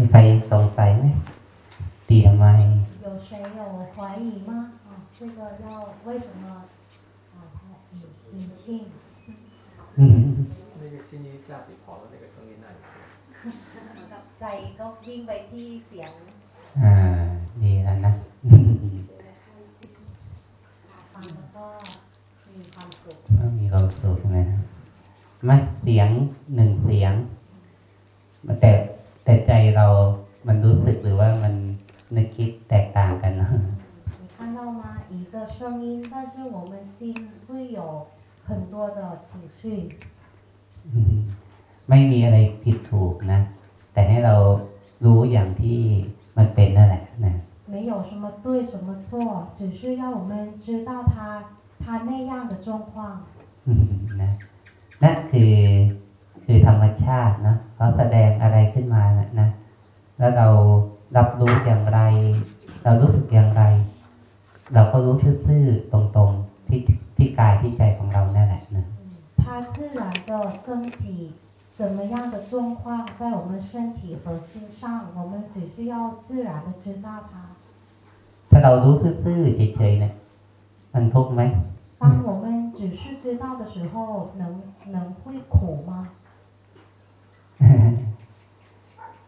มีใครสงสัยไหมตีทำไม 有谁有怀疑吗？啊，这个要为什么啊引引进？ อืม 那个心一下子跑到那个声音那里去了。 ใจก็วิ่งไปที่เสียง อ่า ดีแล้วนะ ฟังแล้วก็มีความสุข ก็มีความสุขนะไม่เสียงหนึ่งเสียงแต่ แต่ใจเรา มันรู้สึกหรือว่ามันนึกคิดแตกต่างกันนะ 你看到吗？一个声音，但是我们心会有很多的情绪。 อืมไม่มีอะไรผิดถูกนะ แต่ให้เรารู้อย่างที่มันเป็นนั่นแหละนะ 没有什么对什么错，只是要我们知道它它那样的状况。 อืมนะนั่นคือคือธรรมชาติเนอะ เขาแสดงอะไรขึ้นมานะนะ แล้วเรารับรู้อย่างไร เรารู้สึกอย่างไร เราก็รู้ซื่อๆตรงๆที่ที่กายที่ใจของเรานั่นแหละนะ 它自然的升起，怎么样的状况在我们身体和心上，我们只是要自然的知道它。 ถ้าเรารู้ซื่อๆเฉยๆเนี่ย มันทุกข์ไหม 当我们只是知道的时候，能能会苦吗？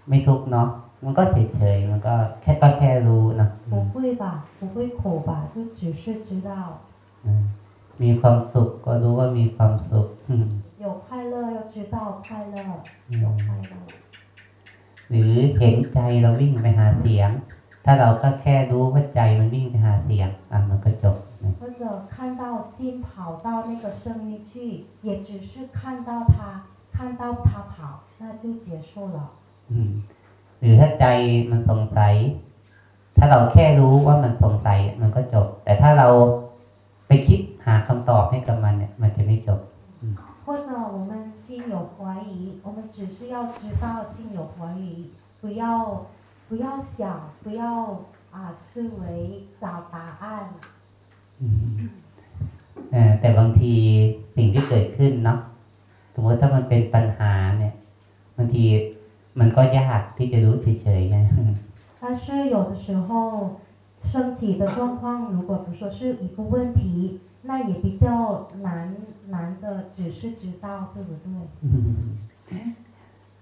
ไม่ทุกข์เนาะ มันก็เฉยๆ มันก็แค่ก็แค่รู้เนอะอื 不 ม 会吧，不会苦吧，就只是知道 อืมมีความสุขก็รู้ว่ามีความสุขอืม 有快乐，要知道快乐， อื 有 ม 快乐。 หรือเห็นใจเราวิ่งไปหาเสียง ถ้าเราก็แค่รู้ว่าใจมันวิ่งไปหาเสียง อ่ะมันก็จบนะ 或者看到心跑到那个声音去，也只是看到它， 看到它跑，那就结束了。 อืมหรือถ้าใจมันสงสัย ถ้าเราแค่รู้ว่ามันสงสัยมันก็จบ แต่ถ้าเราไปคิดหาคำตอบให้กับมันเนี่ย มันจะไม่จบ 或者我们心有怀疑，我们只是要知道心有怀疑，不要不要想，不要啊思维找答案。 อืมเอ่อแต่บางทีสิ่งที่เกิดขึ้นเนาะ สมมติถ้ามันเป็นปัญหาเนี่ยบางทีมันก็ยากที่จะรู้เฉยๆไง 但是有的时候升起的状况，如果比如说是一个问题，那也比较难难的，只是知道，对不对？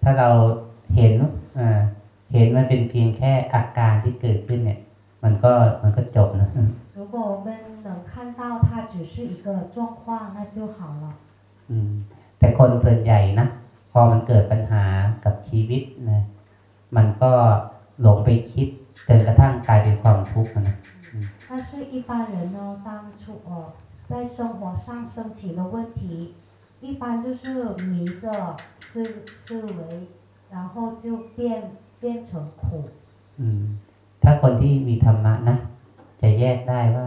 ถ้าเราเห็นเอ่อเห็นมันเป็นเพียงแค่อาการที่เกิดขึ้นเนี่ย มันก็มันก็จบนะ 如果我们能看到它只是一个状况，那就好了。 อืม แต่คนส่วนใหญ่นะพอมันเกิดปัญหากับชีวิตนะมันก็หลงไปคิดจนกระทั่งกลายเป็นความทุกข์นะ 但是，一般人呢，当初哦，在生活上升起了问题，一般就是迷着思思维，然后就变变成苦。 อืม ถ้าคนที่มีธรรมะนะจะแยกได้ว่า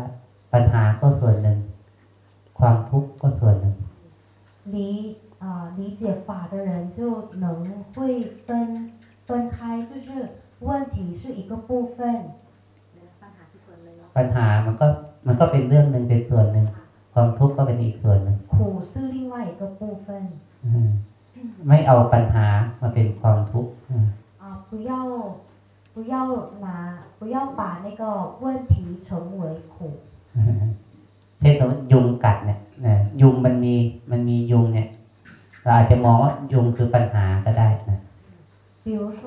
ปัญหาก็ส่วนหนึ่ง ความทุกข์ก็ส่วนหนึ่ง 理啊、理解法的人就能会分分开，就是问题是一个部分， ปัญหามันก็มันก็เป็นเรื่องหนึ่งเป็นส่วนหนึ่ง ความทุกข์ก็เป็นอีกส่วนหนึ่ง 苦是另外一个部分 อืมไม่เอาปัญหามาเป็นความทุกข์อืม 啊，不要不要拿不要把那个问题成为苦。 เช่นสมมติยุงกัดเนี่ยนะ ยุงมันมีมันมียุงเนี่ย เราอาจจะมองว่ายุงคือปัญหาก็ได้นะ 比如说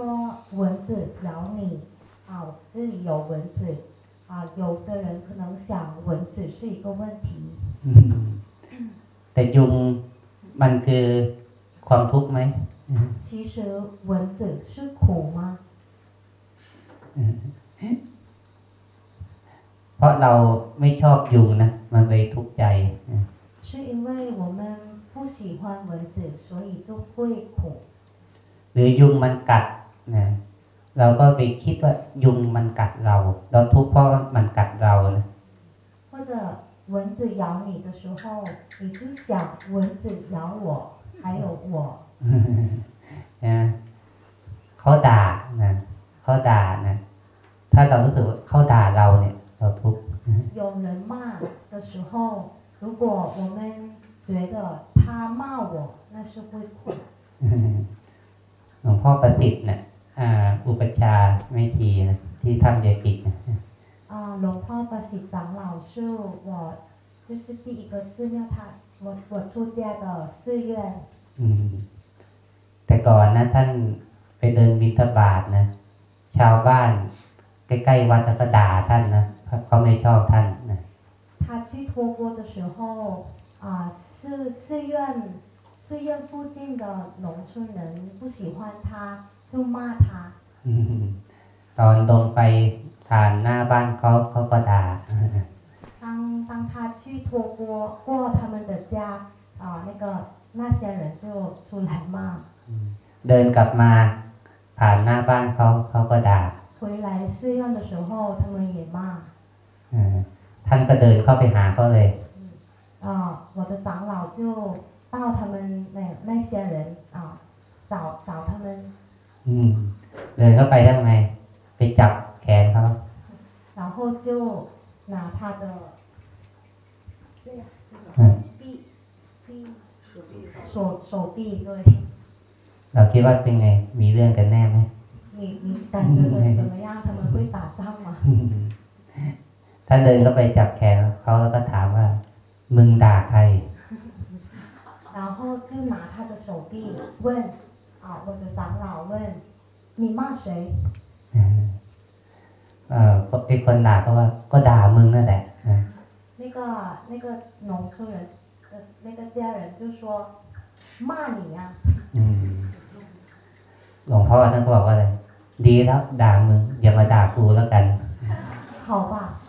蚊子咬你，啊，这里有蚊子，啊，有的人可能想蚊子是一个问题， อืมแต่ยุงมันคือความทุกข์ไหม 其实蚊子是苦吗？ เพราะเราไม่ชอบยุงนะมันเลยทุกข์ใจ 是因为我们不喜欢蚊子，所以就会苦。 หรือยุงมันกัดนะเราก็ไปคิดว่ายุงมันกัดเรา เราทุกข์เพราะว่ามันกัดเรานะ 或者蚊子咬你的时候，你就想蚊子咬我，还有我， นะเขาด่านะเขาด่านะ ถ้าเรารู้สึกว่าเขาด่าเราเนี่ย เราทุกข์ 有人骂的时候， 如果我们觉得他骂我，那是会苦。 หลวงพ่อประสิทธิ์เนี่ยอ่าอุป ประชาไม่ชีนะที่ถ้ำเยกินะ 啊，龙泡巴西长老是我，就是第一个寺庙他，我我出家的寺院。 อืมแต่ก่อนนะ ท่านไปเดินบิณฑบาตนะ ชาวบ้าน ใกล้ๆวัดแล้วก็ด่าท่านนะเพราะเขาไม่ชอบท่านนะ 他去托钵的时候，啊，寺寺院寺院附近的农村人不喜欢他，就骂他。 อืมตอนลงไปผ่านหน้าบ้านเขาเขาก็ด่า 当当他去托钵过他们的家，啊，那个那些人就出来骂。 เดินกลับมาผ่านหน้าบ้านเขาเขาก็ด่า 回来寺院的时候，他们也骂。 เออ ท่านก็เดินเข้าไปหาเขาเลย 啊，我的长老就到他们那那些人啊，找找他们， อืม เดินเข้าไปทำไม ไปจับแขนเขา 然后就拿他的这样嗯臂臂手臂上手手臂对， เราคิดว่าเป็นไง มีเรื่องกันแน่ไหม 你你感觉怎怎么样？他们会打仗吗？ ท่านเดินเข้าไปจับแขนเขาแล้วก็ถามว่า มึงด่าใคร 然后就拿他的手臂问啊，我的长老问你骂谁？ เออไอคนด่าก็ว่า ก็ด่ามึงนั่นแหละอ่ะ 那个那个农村人的那个家人就说骂你呀、 อืมหลวงพ่อท่านก็บอกว่าอะไร ดีแล้วด่ามึง อย่ามาด่ากูแล้วกัน 好吧，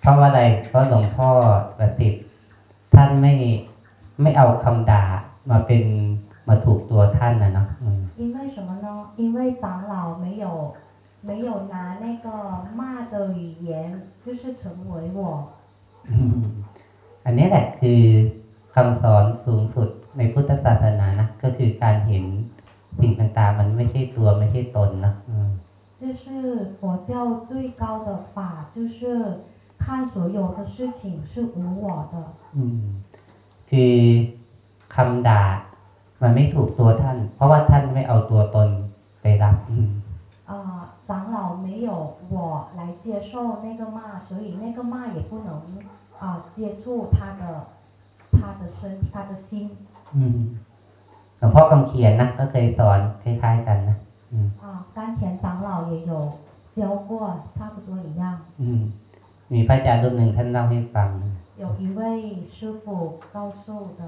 เพราะว่าอะไร เพราะหลวงพ่อประสิทธิ์ท่านไม่ไม่เอาคำด่ามาเป็นมาถูกตัวท่านนะเนาะอืม 因为什么呢？因为长老没有没有拿那个骂的语言，就是成为我。 อันนี้แหละคือคำสอนสูงสุดในพุทธศาสนานะ ก็คือการเห็นสิ่งต่างๆ มันไม่ใช่ตัวไม่ใช่ตนนะอืม 这是佛教最高的法，就是 看所有的事情是无我的。 อืมคือคำด่า มันไม่ถูกตัวท่าน เพราะว่าท่านไม่เอาตัวตนไปรับอืม 啊、长老没有我来接受那个骂，所以那个骂也不能啊、接触他的他的身他的心。 อืมหลวงพ่อคำเขียนนะก็เคยสอนคล้ายๆกันนะ 啊，甘田长老也有教过，差不多一样。 อื ม มีพระอาจารย์รูปหนึ่งท่านเล่าให้ฟัง 有一位师傅告诉的，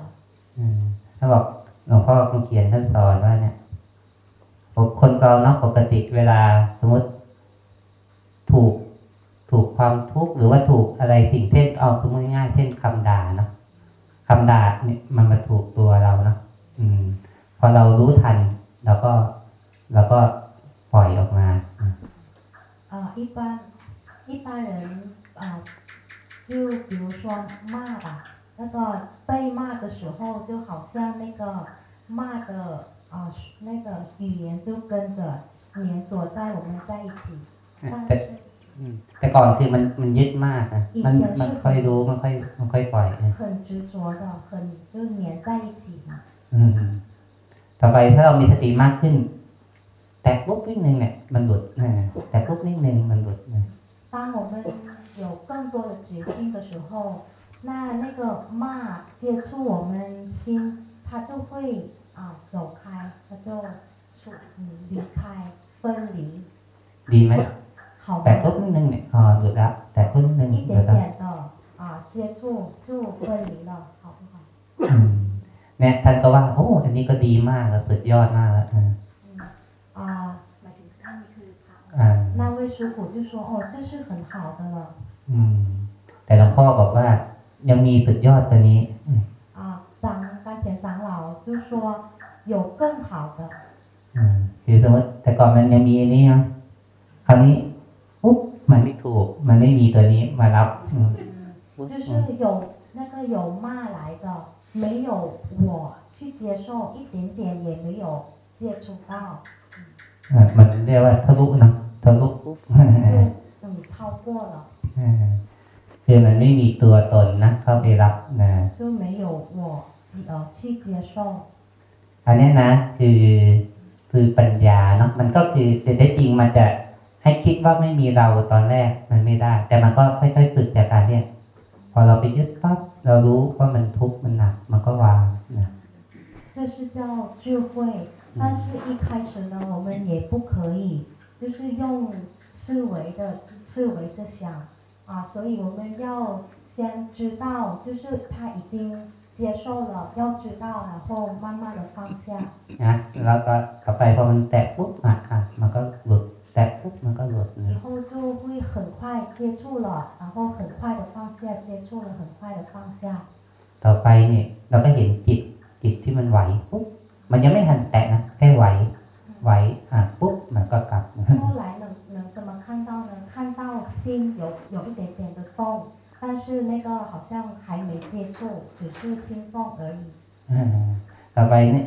อืมท่านบอกหลวงพ่อคำเขียนท่านสอนว่าเนี่ยคนเราเนาะปกติเวลาสมมติ ถูก ถูกความทุกข์หรือว่าถูกอะไรสิ่งเช่นเอาสมมติง่ายๆเช่นคำด่าเนาะคำด่าเนี่ยมันมาถูกตัวเราเนาะอืม พอเรารู้ทันเราก็เราก็ปล่อยออกมาอืม 啊、一般一般人啊、 就比如说骂吧，那个被骂的时候，就好像那个骂的啊、那个语言就跟着黏着在我们在一起，但 แต่ 是 อืมแต่ก่อนคือมันมันยึดมากนะมัน 以前是 มันค่อยรู้มันค่อยมันค่อยปล่อยนะ 很执着的，很就黏在一起嘛。 อืมต่อไปถ้าเรามีสติมากขึ้น แต่ปุ๊บนิดนึงเนี่ย มันหลุดนะแต่ปุ๊บนิดนึงมันหลุดนะ 当我们 有更多的决心的时候，那那个骂接触我们心，它就会啊走开，它就出嗯离开分离， ดีไหม 好 แต่ 吗？ ปุ๊บนิดนึงเนี่ยอ๋อหลุดละแต่ปุ๊บนิดนึง 一 หลุด 点 ละ 点的啊接触就分离了，好不好？ อืมเนี่ยท่านก็ว่าโอ้อันนี้ก็ดีมากแล้วสุดยอดมากแล้ว 师傅就说哦，这是很好的了 อืม แต่หลวงพ่อบอกว่า ยังมีสุดยอดกว่านี้ 啊。长甘田长老就说有更好的。 อืมคือสมมติแต่ก่อนมันยังมีอันนี้เนาะค ราวนี้ปุ๊บมันไม่ถูก มันไม่มีตัวนี้มารับอืมปุ๊บ 就是有那个有骂来的，没有我去接受，一点点也没有接触到， อ่ะมันเรียกว่าทะลุนะ ทะลุปุ๊บ 就嗯超过了， อ่าคือมันไม่มีตัวตนนะ เข้าไปรับนะ 就没有我呃去接受。 อันเนี้ยนะคือคือปัญญาเนาะมันก็คือแต่แท้จริงมันจะให้คิดว่าไม่มีเราตอนแรกมันไม่ได้ แต่มันก็ค่อยๆฝึกจากการเนี่ยพอเราไปยึดปั๊บเรารู้ว่ามันทุกข์มันหนัก มันก็วางนะ 这是叫智慧，但是一开始呢，我们也不可以， 就是用思维的思维着想啊，所以我们要先知道，就是他已经接受了，要知道，然后慢慢的放下。 นะแล้วก็กลับไปพอมันแตะปุ๊บอ่ะอ่ะมันก็หลุดแตะปุ๊บมันก็หลุด 以 นะ 后就会很快接触了，然后很快的放下，接触了很快的放下。 ต่อไปเนี่ยเราก็เห็นจิตจิตที่มันไหวปุ๊บมันยังไม่ทันแตะนะแค่ไหวไหว 有有一点点的动，但是那个好像还没接触，只是心动而已。 อ่าต่อไปเนี่ย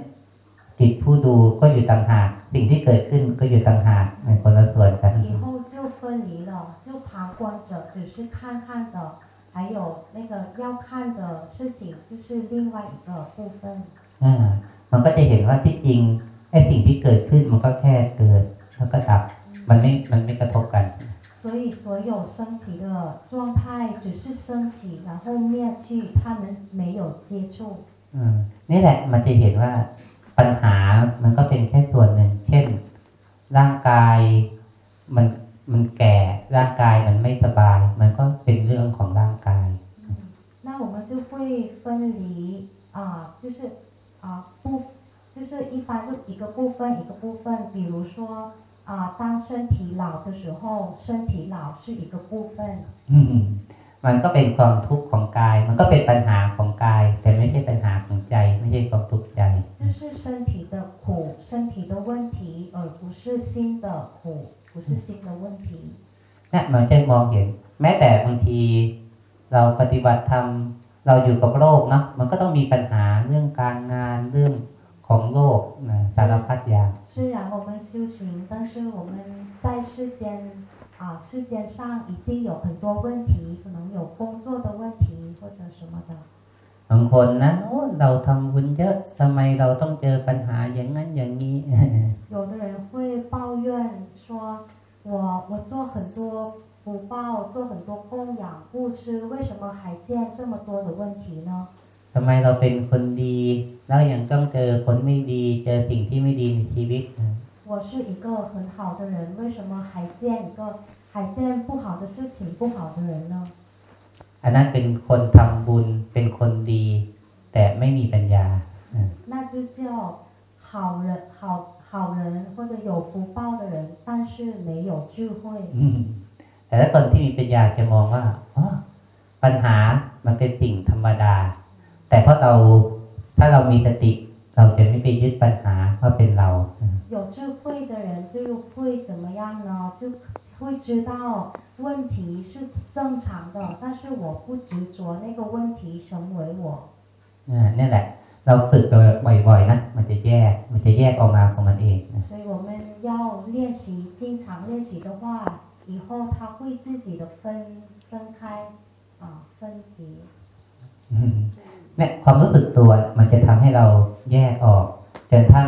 จิตผู้ดูก็อยู่ต่างหากสิ่งที่เกิดขึ้นก็อยู่ต่างหากในคนละส่วนกัน 以后就分离了，就旁观者只是看看的，还有那个要看的事情就是另外一个部分。 อ่ามันก็จะเห็นว่าที่จริงไอ้สิ่งที่เกิดขึ้นมันก็แค่เกิดแล้วก็ดับ มันไม่มันไม่กระทบกัน 所以所有升起的状态只是升起，然后灭去，他们没有接触。 อืมนี่แหละมันจะเห็นว่าปัญหามันก็เป็นแค่ส่วนหนึ่ง เช่น ร่างกายมันมันแก่ร่างกายมันไม่สบาย มันก็เป็นเรื่องของร่างกาย 那我们就会分离啊、就是啊、不，就是一般就一个部分一个部分，比如说 啊、当身体老的时候，身体老是一个部分， อืมมันก็เป็นความทุกข์ของกาย มันก็เป็นปัญหาของกาย แต่ไม่ใช่ปัญหาของใจ ไม่ใช่ความทุกข์ใจ 就是身体的苦，身体的问题，而不是心的苦，不是心的问题。 เนี่ยมันจะมองเห็น แม้แต่บางที เราปฏิบัติธรรมเราอยู่กับโลกเนาะมันก็ต้องมีปัญหาเรื่องการงานเรื่องของโลกนะสารพัดอย่าง 虽然我们修行，但是我们在世间啊，世间上一定有很多问题，可能有工作的问题或者什么的。 บางคนนะโอ้เราทำบุญเยอะทำไมเราต้องเจอปัญหาอย่างนั้นอย่างนี้ 有的人会抱怨说，我我做很多福报，做很多供养布施，为什么还见这么多的问题呢？ ทำไมเราเป็นคนดี แล้วยังต้องเจอคนไม่ดี เจอสิ่งที่ไม่ดีในชีวิตนะ 我是一个很好的人，为什么还见一个还见不好的事情、不好的人呢？ อันนั้นเป็นคนทำบุญเป็นคนดี แต่ไม่มีปัญญา 那就叫好人、好好人或者有福报的人，但是没有智慧。 อืมแต่ถ้าคนที่มีปัญญาจะมองว่าอ๋อปัญหามันเป็นสิ่งธรรมดา แต่เพราะเราถ้าเรามีสติ เราจะไม่ไปยึดปัญหาว่าเป็นเรา 有智慧的人就会怎么样呢？就会知道问题是正常的，但是我不执着那个问题成为我。 อ่านี่แหละ เราฝึกบ่อยๆนะมันจะแยก มันจะแยกออกมาของมันเองนะ 所以我们要练习，经常练习的话，以后他会自己的分分开啊分离。 เนี่ยความรู้สึกตัวมันจะทำให้เราแยกออกจนทั่ง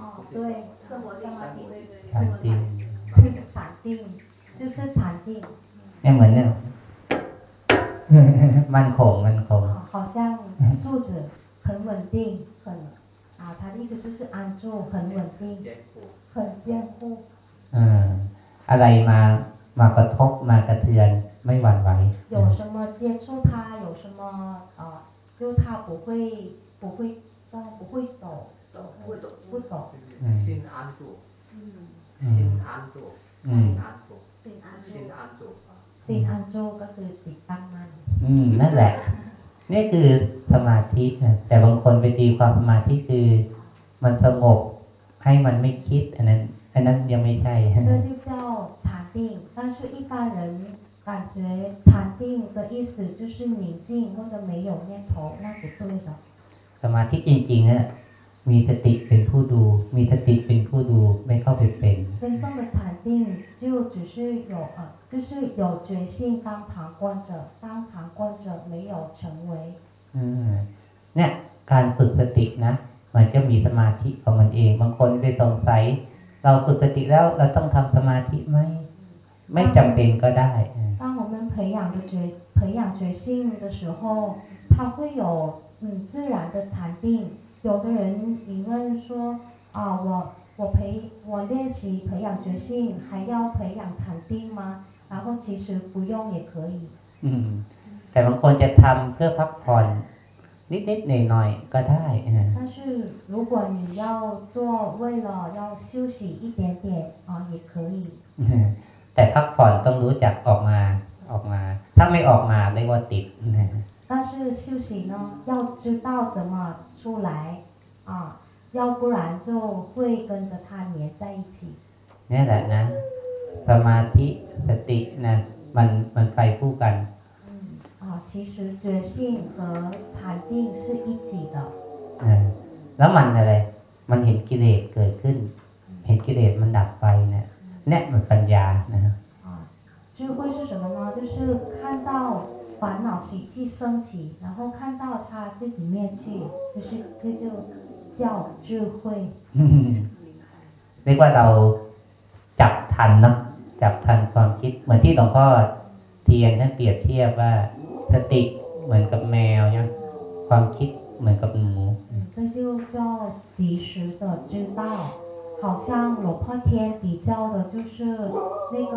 哦不是对生活定，对对对， ฌานจริง 禅定就是禅定， เนี่ยเหมือนเนี่ย มั่นคงมั่นคง 像柱子很稳定，很啊，他的意思就是安住，很稳定， เย็นปู 很坚固。 เอออะไรมามากระทบมากระเทือนไม่หวั่นไหว 有什么接触它，有什么啊，就它不会不会动，不会抖， 抖不会抖不抖。 ชินอันจู 嗯 อื ชิ ม นอันจู อืม ชินอันจู 心安 ชิน 住 อันจู 心安住ก็คือจิตตั้งมั่น อืมนั่นแหละ นี่คือสมาธินะแต่บางคนไปตีความสมาธิคือ มันสงบให้มันไม่คิด อันนั้น อันนั้นยังไม่ใช่ 这就叫禅定。但是一般人感觉禅定的意思就是宁静或者没有念头，那不对的。 สมาธิจริงๆนะ มีสติเป็นผู้ดู มีสติเป็นผู้ดูไม่เข้าไปเป็น 真正的禅定就只是有呃，就是有决心当旁观者，当旁观者没有成为。 อืมเนี่ย การฝึกสตินะ มันจะมีสมาธิของมันเอง บางคนไปสงสัย เราฝึกสติแล้วเราต้องทำสมาธิไหม ไม่จำเป็นก็ได้อืม 当我们培养的觉培养觉性的时候，它会有嗯自然的禅定。 有的人疑问说啊，我我培我练习培养觉性，还要培养禅定吗？然后其实不用也可以。 อืม แต่บางคนจะทำเพื่อพักผ่อนนิดๆหน่อยๆก็ได้อืม 但是如果你要做为了要休息一点点啊，也可以。 แต่พักผ่อนต้องรู้จักออกมาออกมา ถ้าไม่ออกมาเรียกว่าติดนะ 但是休息呢，要知道怎么 出来啊，要不然就会跟着它黏在一起。 นี่แหละนะ สมาธิสตินะมันมันไปคู่กัน 嗯啊，其实觉性和禅定是一起的。 นะแล้วมันอะไร มันเห็นกิเลสเกิดขึ้น เห็นกิเลสมันดับไปเนี่ยเนี่ยมันปัญญานะ 啊，智慧是什么呢？就是看到 烦恼习气升起，然后看到它自己灭去，就是这就叫智慧。 เรียกว่าเราจับทันเนาะจับทันความคิด เหมือนที่หลวงพ่อเทียนท่านเปรียบเทียบว่า สติเหมือนกับแมวเนี่ยความคิดเหมือนกับหนู 嗯，这就叫及时的知道，好像龙破天比较的就是那个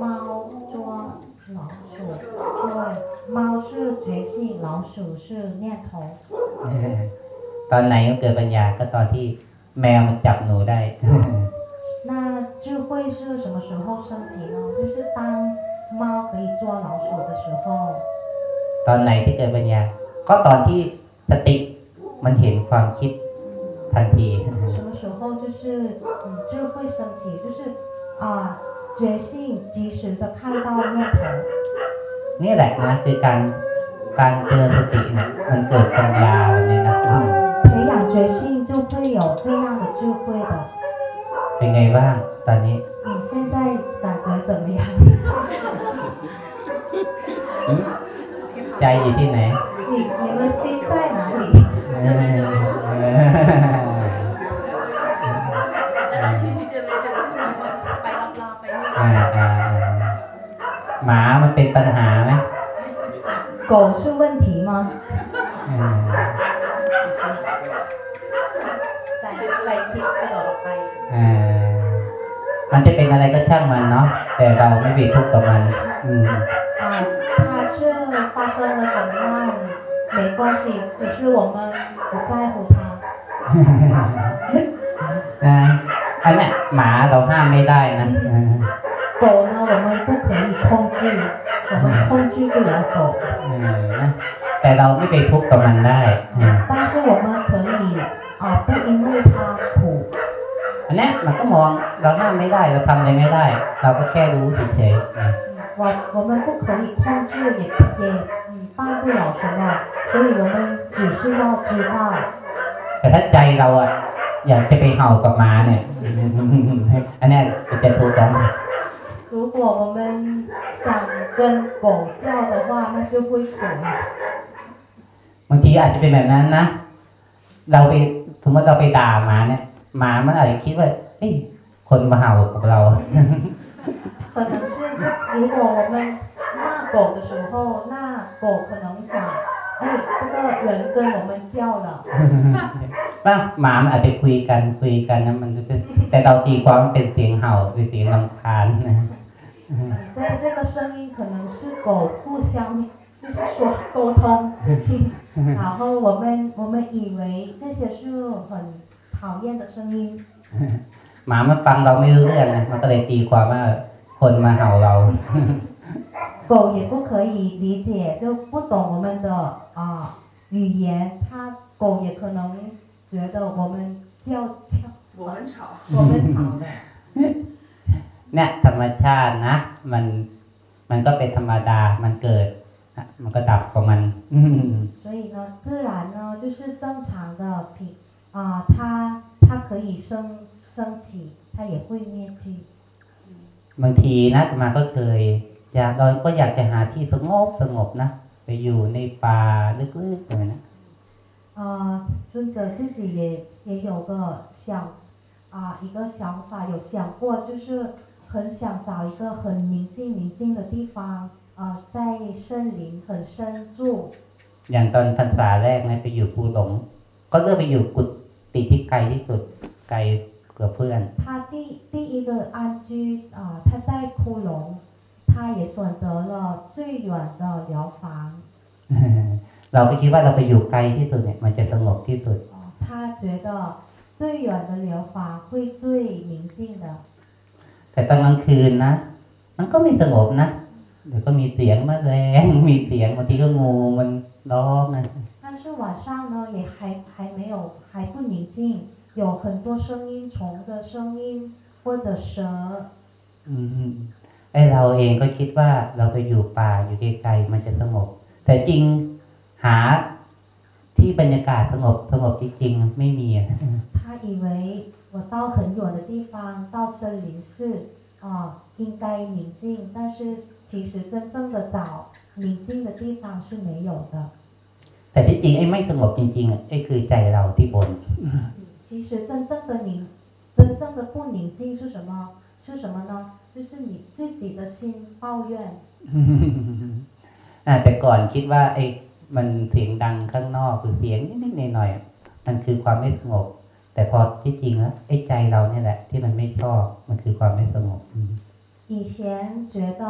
猫捉 老鼠，对，猫是觉性，老鼠是念头。 ตอนไหนมันเกิดปัญญาก็ตอนที่แมวมันจับหนูได้ 那智慧是什么时候升起呢？就是当猫可以捉老鼠的时候。 ตอนไหนที่เกิดปัญญา ก็ตอนที่สติมันเห็นความคิดทันที 什么时候就是嗯智慧升起，就是啊 觉性及时的看到念头。 นี่แหละนะคือการการเจริญสติเนี่ยมันเกิดปัญญาแบบนี้นะอืม 培养觉性就会有这样的智慧的。 เป็นไงบ้างตอนนี้ 你现在感觉怎么样？ อืมใจอยู่ที่ไหน 你你们心 เป็นอะไรก็ช่างมันเนาะแต่เราไม่ไปทุกข์กับมัน อืม 啊，它是发生了怎么样没关系，只是我们不在乎它。 นะอันเนี้ยหมาเราห้ามไม่ได้นะเออ 狗呢，我们不可以控制，我们控制不了狗， มันก็มองเราห้ามไม่ได้เราทำอะไรไม่ได้ เราก็แค่รู้เฉยๆนะ 我我们不可以控制，也也嗯办不了什么，所以我们只是要知道， แต่ถ้าใจเราอ่ะอยากจะไปเห่ากับหมาเนี่ย อันเนี้ยจะทุกข์กัน 如果我们想跟狗叫的话，那就会苦。 บางทีอาจจะเป็นแบบนั้นนะ เราไปสมมติเราไปด่าหมาเนี่ยหมามันอาจจะคิดว่าเอ้ย คนมาเห่ากับเรา 可能是如果我们骂狗的时候，那狗可能想， 哎，这个人跟我们叫了， ว่าหมามันอาจจะคุยกันคุยกันนะมันจะเป็นแต่เราตีความว่าเป็นเสียงเห่าหรือเสียงรำคาญนะ 在这个声音可能是狗互相就是说沟通，然后我们我们以为这些是很讨厌的声音， หมามันฟังเราไม่รู้เรื่องนะมันก็เลยตีความว่าคนมาเห่าเรา 狗也不可以理解，就不懂我们的啊、语言，它狗也可能觉得我们叫叫我们吵，我们吵的。 เนี่ยธรรมชาตินะ มันมันก็เป็นธรรมดา มันเกิดนะมันก็ดับของมัน อืม 所以呢，自然呢就是正常的平啊、它它可以升 升起，它也会灭去。 บางทีนะอาตมาก็เคย อยากเราก็อยากจะหาที่สงบสงบนะ ไปอยู่ในป่าลึกๆเลยนะ 呃，尊者自己也也有个想啊、一个想法，有想过，就是很想找一个很宁静宁静的地方，啊、在森林很深住。 อย่างตอนพรรษาแรกนะไปอยู่ภูหลง ก็เลือกไปอยู่กุฏิที่ไกลที่สุดไกล กว่าเพื่อน 他第第一个安居啊、他在窟窿，他也选择了最远的疗房。 เราก็คิดว่าเราไปอยู่ไกลที่สุดเนี่ย มันจะสงบที่สุด 哦，他觉得最远的疗房会最宁静的。 แต่ตอนกลางคืนนะ มันก็ไม่สงบนะ เดี๋ยวก็มีเสียงแมลง มีเสียงบางทีก็งูมันร้องนะ 但是晚上呢，也还还没有还不宁静， 有很多声音，虫的声音或者蛇。 อืมไอเราเองก็คิดว่าเราไปอยู่ป่าอยู่ไกลๆมันจะสงบ แต่จริงหาที่บรรยากาศสงบสงบจริงๆไม่มีอะ 他以为我到很远的地方，到森林是啊、应该宁静，但是其实真正的找宁静的地方是没有的。 แต่ที่จริงไอ้ไม่สงบจริงๆอ่ะไอ้คือใจเราที่บน 其实真正的宁，真正的不宁静是什么？是什么呢？就是你自己的心抱怨。 อ่าแต่ก่อนคิดว่า ไอ้มันเสียงดังข้างนอกหรือเสียงนิดๆหน่อยๆอ่ะมันคือความไม่สงบ แต่พอที่จริงแล้วไอ้ใจเราเนี่ยแหละ ที่มันไม่ชอบมันคือความไม่สงบอืม 以前觉得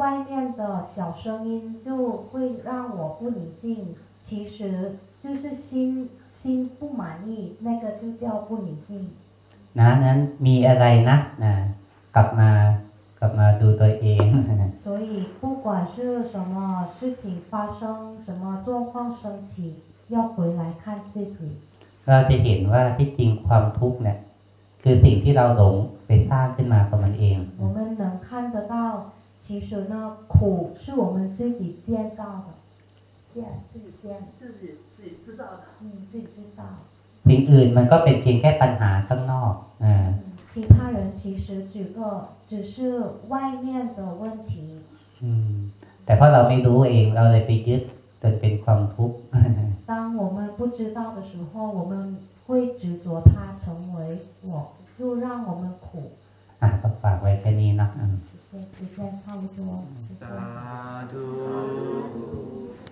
外面的小声音就会让我不宁静，其实就是心 心不满意，那个就叫不宁静。 นะนั้นมีอะไรนะนะกลับมากลับมาดูตัวเอง 所以不管是什么事情发生，什么状况升起，要回来看自己。 เราจะเห็นว่าที่จริงความทุกข์เนี่ย คือสิ่งที่เราหลงไปสร้างขึ้นมาของมันเอง 我们能看得到，其实呢，苦是我们自己建造的， 建自己建，自己自己制造的。嗯，自己制造。 สิ่งอื่นมันก็เป็นเพียงแค่ปัญหาข้างนอกอ่า 嗯其他人其实只个只是外面的问题， อืม แต่เพราะเราไม่รู้เองเราเลยไปยึดจนเป็นความทุกข์ 当我们不知道的时候，我们会执着它成为我，就让我们苦。 อ่ะก็ฝากไว้แค่นี้เนาะอืม 时间时间差不多，就这 สา 样 ธุ